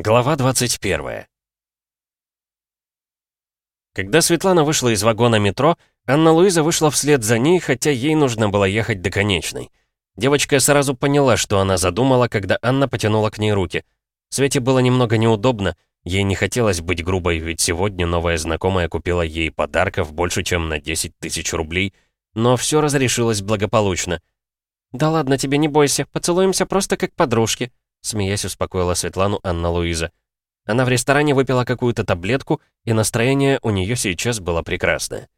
Глава 21 Когда Светлана вышла из вагона метро, Анна-Луиза вышла вслед за ней, хотя ей нужно было ехать до конечной. Девочка сразу поняла, что она задумала, когда Анна потянула к ней руки. Свете было немного неудобно, ей не хотелось быть грубой, ведь сегодня новая знакомая купила ей подарков больше, чем на 10 тысяч рублей, но все разрешилось благополучно. «Да ладно тебе, не бойся, поцелуемся просто как подружки», смеясь успокоила Светлану Анна-Луиза. Она в ресторане выпила какую-то таблетку, и настроение у нее сейчас было прекрасное.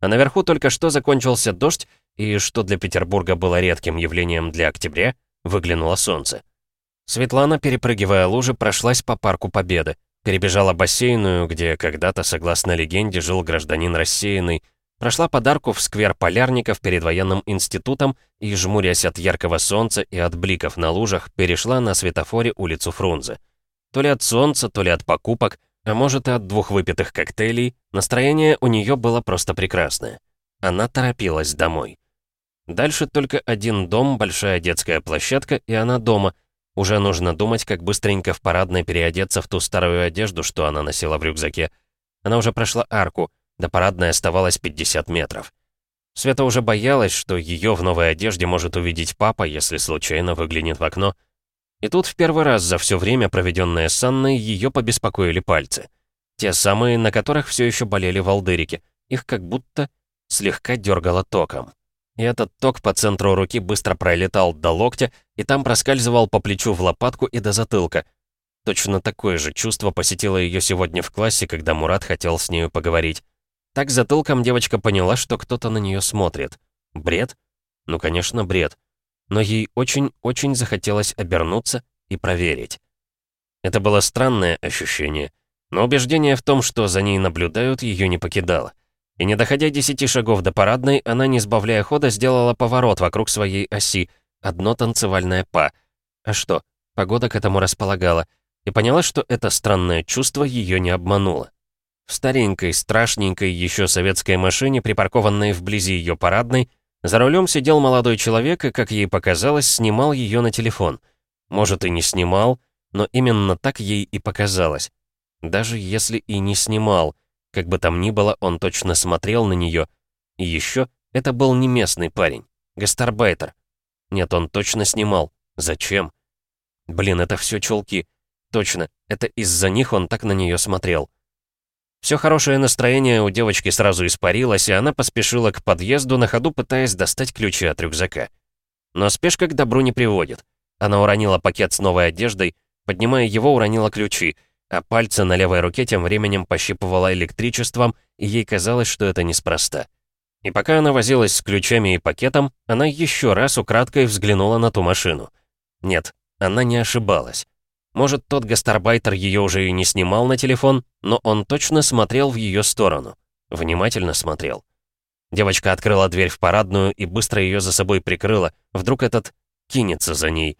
А наверху только что закончился дождь, и, что для Петербурга было редким явлением для октября, выглянуло солнце. Светлана, перепрыгивая лужи, прошлась по парку Победы, перебежала бассейную, где когда-то, согласно легенде, жил гражданин рассеянный, прошла подарку в сквер полярников перед военным институтом и, жмурясь от яркого солнца и от бликов на лужах, перешла на светофоре улицу Фрунзе. То ли от солнца, то ли от покупок, а может и от двух выпитых коктейлей, настроение у нее было просто прекрасное. Она торопилась домой. Дальше только один дом, большая детская площадка, и она дома. Уже нужно думать, как быстренько в парадной переодеться в ту старую одежду, что она носила в рюкзаке. Она уже прошла арку — до парадной оставалось 50 метров. Света уже боялась, что ее в новой одежде может увидеть папа, если случайно выглянет в окно. И тут в первый раз за все время, проведенное с Анной, ее побеспокоили пальцы. Те самые, на которых все еще болели волдырики. Их как будто слегка дергало током. И этот ток по центру руки быстро пролетал до локтя, и там проскальзывал по плечу в лопатку и до затылка. Точно такое же чувство посетило ее сегодня в классе, когда Мурат хотел с нею поговорить. Так затылком девочка поняла, что кто-то на нее смотрит. Бред? Ну, конечно, бред. Но ей очень-очень захотелось обернуться и проверить. Это было странное ощущение, но убеждение в том, что за ней наблюдают, ее не покидало. И не доходя десяти шагов до парадной, она, не сбавляя хода, сделала поворот вокруг своей оси, одно танцевальное па. А что, погода к этому располагала, и поняла, что это странное чувство ее не обмануло. В старенькой, страшненькой еще советской машине, припаркованной вблизи ее парадной, за рулем сидел молодой человек и, как ей показалось, снимал ее на телефон. Может, и не снимал, но именно так ей и показалось. Даже если и не снимал, как бы там ни было, он точно смотрел на нее. И еще это был не местный парень, гастарбайтер. Нет, он точно снимал. Зачем? Блин, это все чулки. Точно, это из-за них он так на нее смотрел. Все хорошее настроение у девочки сразу испарилось, и она поспешила к подъезду, на ходу пытаясь достать ключи от рюкзака. Но спешка к добру не приводит. Она уронила пакет с новой одеждой, поднимая его, уронила ключи, а пальцы на левой руке тем временем пощипывала электричеством, и ей казалось, что это неспроста. И пока она возилась с ключами и пакетом, она еще раз украдкой взглянула на ту машину. Нет, она не ошибалась. Может, тот гастарбайтер ее уже и не снимал на телефон, но он точно смотрел в ее сторону. Внимательно смотрел. Девочка открыла дверь в парадную и быстро ее за собой прикрыла. Вдруг этот кинется за ней.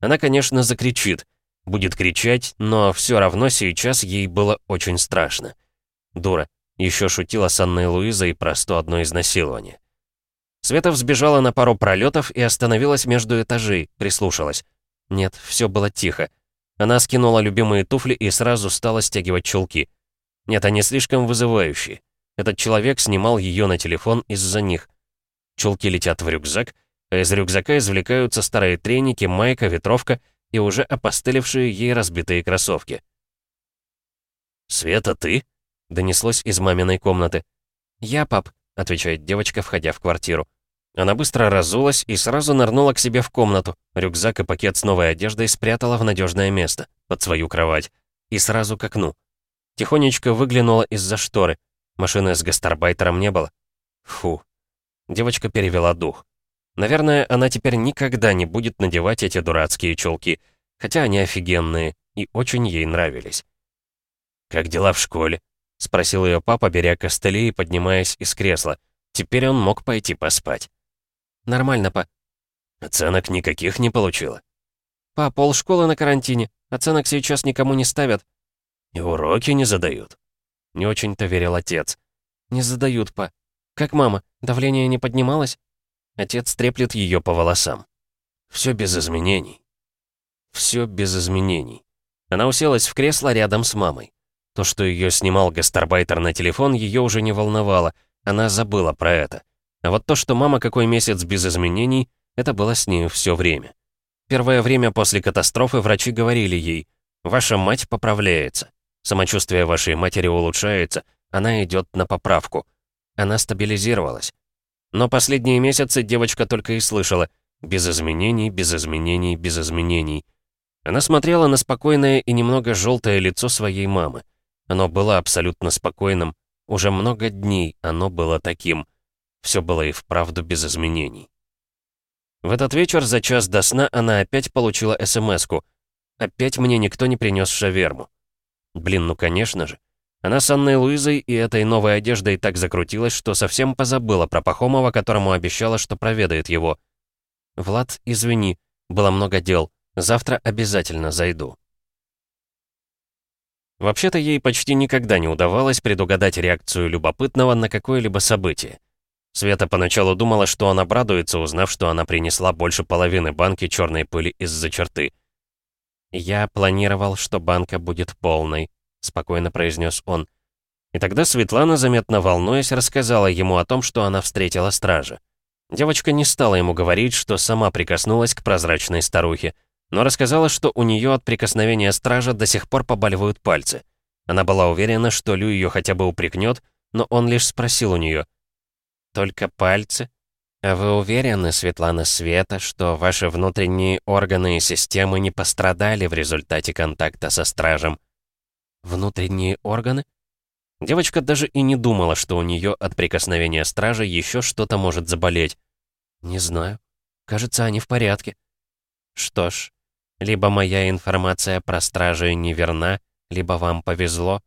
Она, конечно, закричит. Будет кричать, но все равно сейчас ей было очень страшно. Дура. Еще шутила с Анной Луизой про 101 изнасилование. Света взбежала на пару пролетов и остановилась между этажей, прислушалась. Нет, все было тихо. Она скинула любимые туфли и сразу стала стягивать чулки. Нет, они слишком вызывающие. Этот человек снимал ее на телефон из-за них. Чулки летят в рюкзак, а из рюкзака извлекаются старые треники, майка, ветровка и уже опостылевшие ей разбитые кроссовки. «Света, ты?» — донеслось из маминой комнаты. «Я, пап», — отвечает девочка, входя в квартиру. Она быстро разулась и сразу нырнула к себе в комнату. Рюкзак и пакет с новой одеждой спрятала в надежное место, под свою кровать. И сразу к окну. Тихонечко выглянула из-за шторы. Машины с гастарбайтером не было. Фу. Девочка перевела дух. Наверное, она теперь никогда не будет надевать эти дурацкие чулки, хотя они офигенные и очень ей нравились. «Как дела в школе?» — спросил ее папа, беря костыли и поднимаясь из кресла. Теперь он мог пойти поспать. «Нормально, па». «Оценок никаких не получила?» «Па, полшколы на карантине. Оценок сейчас никому не ставят». «И уроки не задают?» Не очень-то верил отец. «Не задают, па. Как мама, давление не поднималось?» Отец треплет ее по волосам. Все без изменений. Все без изменений. Она уселась в кресло рядом с мамой. То, что ее снимал гастарбайтер на телефон, ее уже не волновало, она забыла про это. А вот то, что мама какой месяц без изменений, это было с ней все время. Первое время после катастрофы врачи говорили ей, «Ваша мать поправляется, самочувствие вашей матери улучшается, она идет на поправку». Она стабилизировалась. Но последние месяцы девочка только и слышала «без изменений, без изменений, без изменений». Она смотрела на спокойное и немного желтое лицо своей мамы. Оно было абсолютно спокойным. Уже много дней оно было таким. Все было и вправду без изменений. В этот вечер за час до сна она опять получила СМС-ку. Опять мне никто не принес шаверму. Блин, ну конечно же. Она с Анной Луизой и этой новой одеждой так закрутилась, что совсем позабыла про Пахомова, которому обещала, что проведает его. «Влад, извини, было много дел. Завтра обязательно зайду». Вообще-то ей почти никогда не удавалось предугадать реакцию любопытного на какое-либо событие. Света поначалу думала, что он обрадуется, узнав, что она принесла больше половины банки черной пыли из-за черты. «Я планировал, что банка будет полной», спокойно произнес он. И тогда Светлана, заметно волнуясь, рассказала ему о том, что она встретила стража. Девочка не стала ему говорить, что сама прикоснулась к прозрачной старухе, но рассказала, что у нее от прикосновения стража до сих пор побаливают пальцы. Она была уверена, что Лю ее хотя бы упрекнет, но он лишь спросил у нее. «Только пальцы? А вы уверены, Светлана Света, что ваши внутренние органы и системы не пострадали в результате контакта со стражем?» Внутренние органы? Девочка даже и не думала, что у нее от прикосновения стража еще что-то может заболеть. Не знаю. Кажется, они в порядке. Что ж, либо моя информация про стражей неверна, либо вам повезло.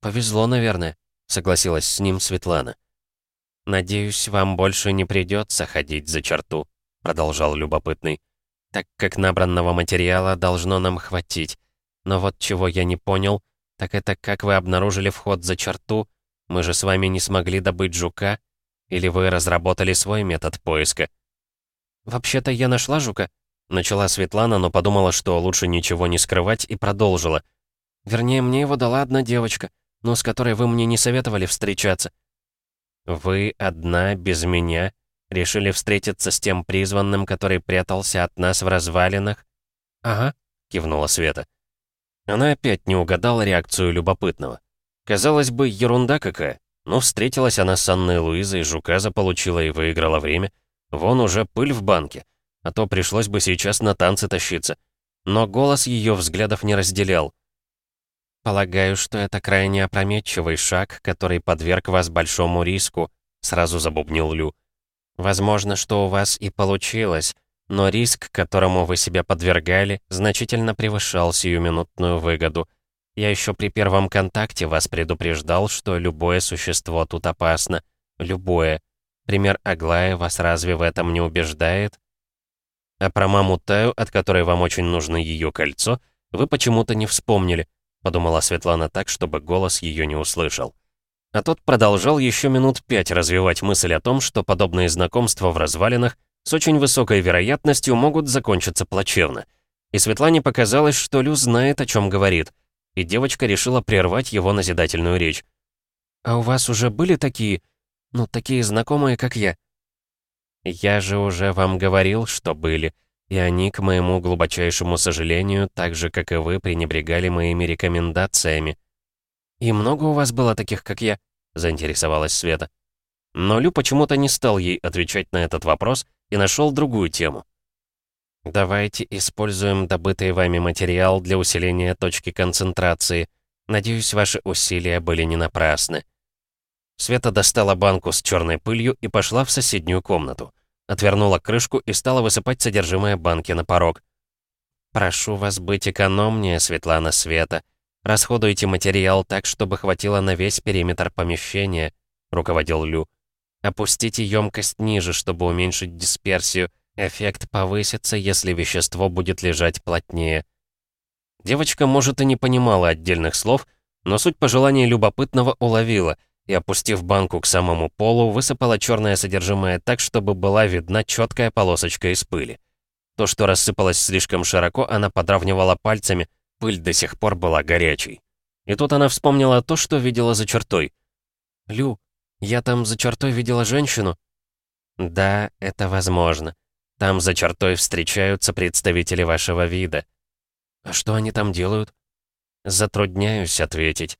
Повезло, наверное, согласилась с ним Светлана. «Надеюсь, вам больше не придется ходить за черту», продолжал любопытный, «так как набранного материала должно нам хватить. Но вот чего я не понял, так это как вы обнаружили вход за черту? Мы же с вами не смогли добыть жука? Или вы разработали свой метод поиска? Вообще-то я нашла жука. Начала Светлана, но подумала, что лучше ничего не скрывать, и продолжила. Вернее, мне его дала одна девочка, но с которой вы мне не советовали встречаться. Вы одна, без меня, решили встретиться с тем призванным, который прятался от нас в развалинах? Ага, кивнула Света. Она опять не угадала реакцию любопытного. Казалось бы, ерунда какая. Но встретилась она с Анной Луизой, жука заполучила и выиграла время. Вон уже пыль в банке. А то пришлось бы сейчас на танцы тащиться. Но голос ее взглядов не разделял. «Полагаю, что это крайне опрометчивый шаг, который подверг вас большому риску», сразу забубнил Лю. «Возможно, что у вас и получилось, но риск, которому вы себя подвергали, значительно превышал сиюминутную выгоду. Я еще при первом контакте вас предупреждал, что любое существо тут опасно. Любое. Пример Аглая вас разве в этом не убеждает? А про маму Таю, от которой вам очень нужно ее кольцо, вы почему-то не вспомнили, подумала Светлана так, чтобы голос ее не услышал. А тот продолжал еще минут пять развивать мысль о том, что подобные знакомства в развалинах с очень высокой вероятностью могут закончиться плачевно. И Светлане показалось, что Лю знает, о чем говорит, и девочка решила прервать его назидательную речь. «А у вас уже были такие, ну, такие знакомые, как я?» «Я же уже вам говорил, что были, и они, к моему глубочайшему сожалению, так же, как и вы, пренебрегали моими рекомендациями». «И много у вас было таких, как я?» — заинтересовалась Света. Но Лю почему-то не стал ей отвечать на этот вопрос, и нашел другую тему. «Давайте используем добытый вами материал для усиления точки концентрации. Надеюсь, ваши усилия были не напрасны». Света достала банку с черной пылью и пошла в соседнюю комнату. Отвернула крышку и стала высыпать содержимое банки на порог. «Прошу вас быть экономнее, Светлана Света. Расходуйте материал так, чтобы хватило на весь периметр помещения», — руководил Лю. Опустите емкость ниже, чтобы уменьшить дисперсию. Эффект повысится, если вещество будет лежать плотнее. Девочка, может, и не понимала отдельных слов, но суть пожелания любопытного уловила и, опустив банку к самому полу, высыпала черное содержимое так, чтобы была видна четкая полосочка из пыли. То, что рассыпалось слишком широко, она подравнивала пальцами, пыль до сих пор была горячей. И тут она вспомнила то, что видела за чертой. «Лю, я там за чертой видела женщину?» «Да, это возможно. Там за чертой встречаются представители вашего вида». «А что они там делают?» «Затрудняюсь ответить.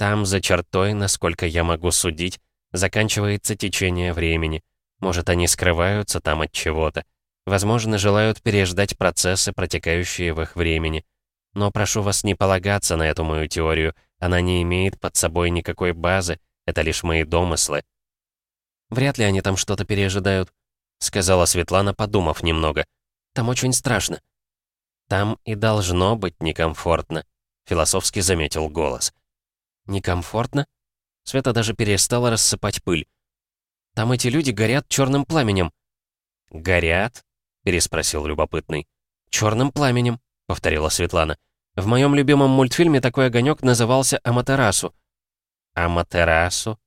Там за чертой, насколько я могу судить, заканчивается течение времени. Может, они скрываются там от чего-то. Возможно, желают переждать процессы, протекающие в их времени. Но прошу вас не полагаться на эту мою теорию. Она не имеет под собой никакой базы. Это лишь мои домыслы. Вряд ли они там что-то пережидают, сказала Светлана, подумав немного. Там очень страшно. Там и должно быть некомфортно, философски заметил голос. Некомфортно? Света даже перестала рассыпать пыль. Там эти люди горят черным пламенем. Горят? переспросил любопытный. Черным пламенем, повторила Светлана. В моем любимом мультфильме такой огонек назывался Аматерасу. Аматерасу?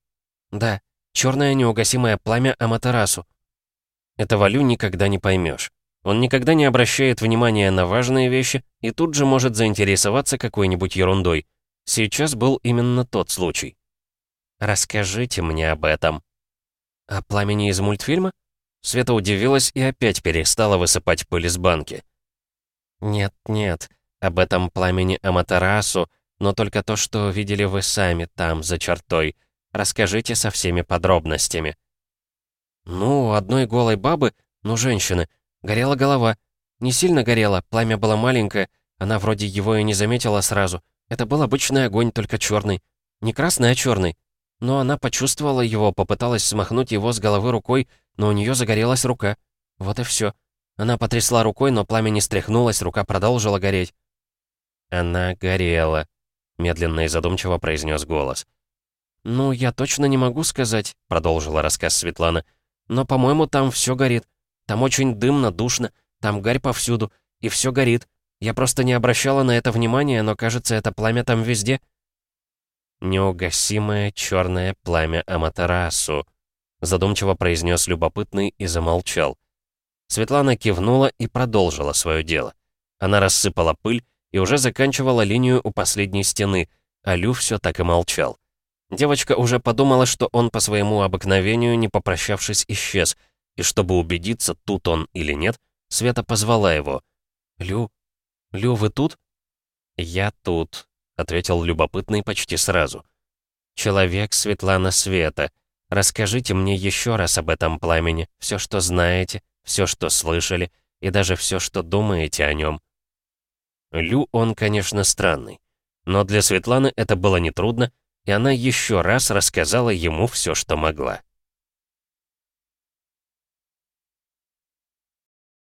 Да, черное неугасимое пламя Аматерасу. Это Валю никогда не поймешь. Он никогда не обращает внимания на важные вещи и тут же может заинтересоваться какой-нибудь ерундой. Сейчас был именно тот случай. «Расскажите мне об этом». «О пламени из мультфильма?» Света удивилась и опять перестала высыпать пыль из банки. «Нет-нет, об этом пламени Аматерасу, но только то, что видели вы сами там, за чертой. Расскажите со всеми подробностями». «Ну, одной голой бабы, ну, женщины, горела голова. Не сильно горела, пламя было маленькое, она вроде его и не заметила сразу. Это был обычный огонь, только черный. Не красный, а черный. Но она почувствовала его, попыталась смахнуть его с головы рукой, но у нее загорелась рука. Вот и все. Она потрясла рукой, но пламя не стряхнулось, рука продолжила гореть. «Она горела», — медленно и задумчиво произнес голос. «Ну, я точно не могу сказать», — продолжила рассказ Светлана. «Но, по-моему, там все горит. Там очень дымно, душно, там гарь повсюду, и все горит. Я просто не обращала на это внимания, но, кажется, это пламя там везде». «Неугасимое черное пламя Аматерасу», — задумчиво произнес любопытный и замолчал. Светлана кивнула и продолжила свое дело. Она рассыпала пыль и уже заканчивала линию у последней стены, а Лю все так и молчал. Девочка уже подумала, что он по своему обыкновению, не попрощавшись, исчез, и чтобы убедиться, тут он или нет, Света позвала его. «Лю? Лю, вы тут?» «Я тут», — ответил любопытный почти сразу. «Человек Светлана Света, расскажите мне еще раз об этом пламени, все, что знаете, все, что слышали, и даже все, что думаете о нем. Лю он, конечно, странный. Но для Светланы это было нетрудно, и она еще раз рассказала ему все, что могла.